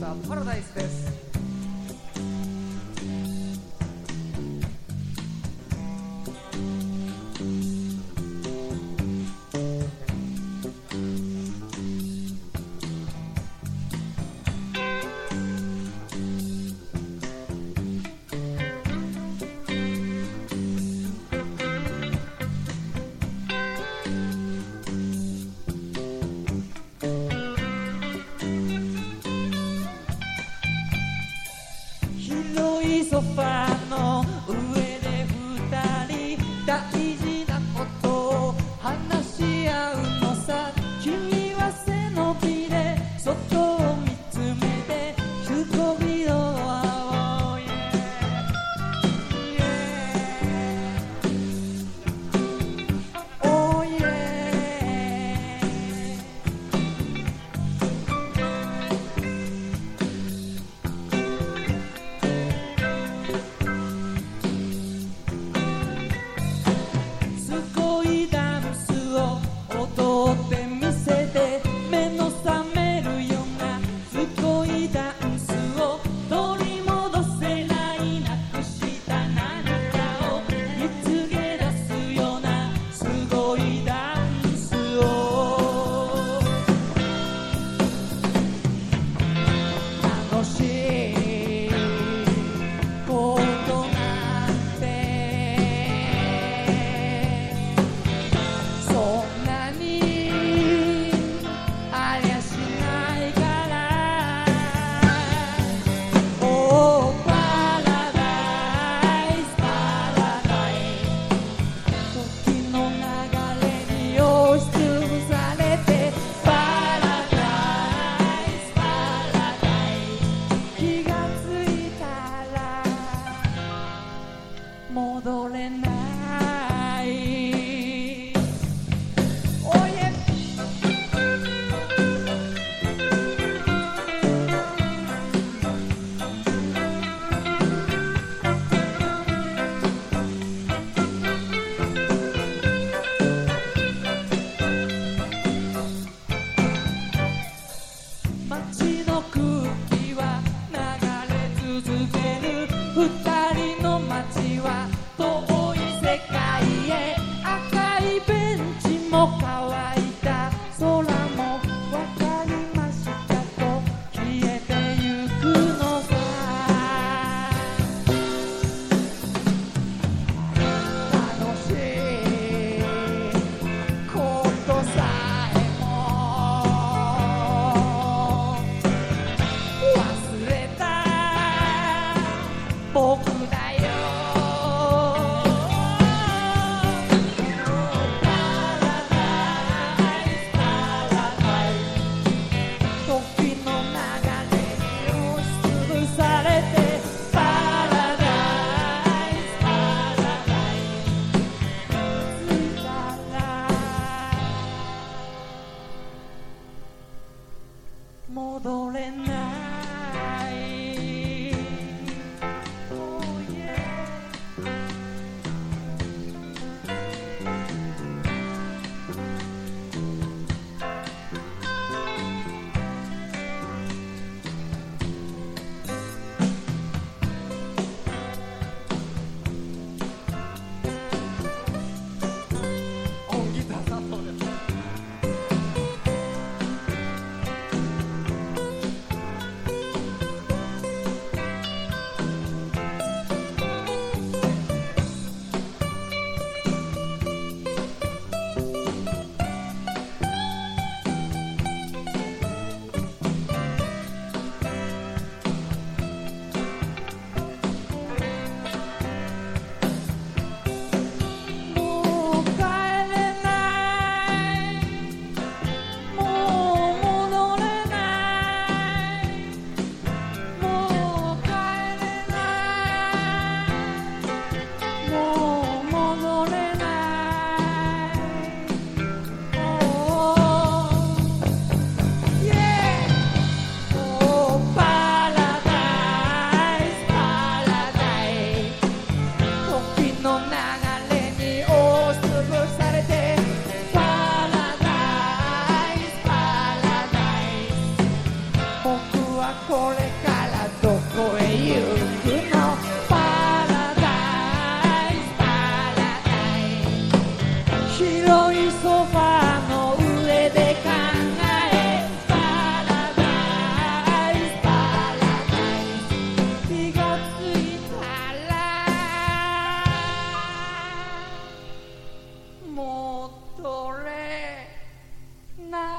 ザ・パラダイスです。piano y sofá. パラダイスパラダイス。広いソファの上で考えパラダイス。パラダイス気がついたらもれない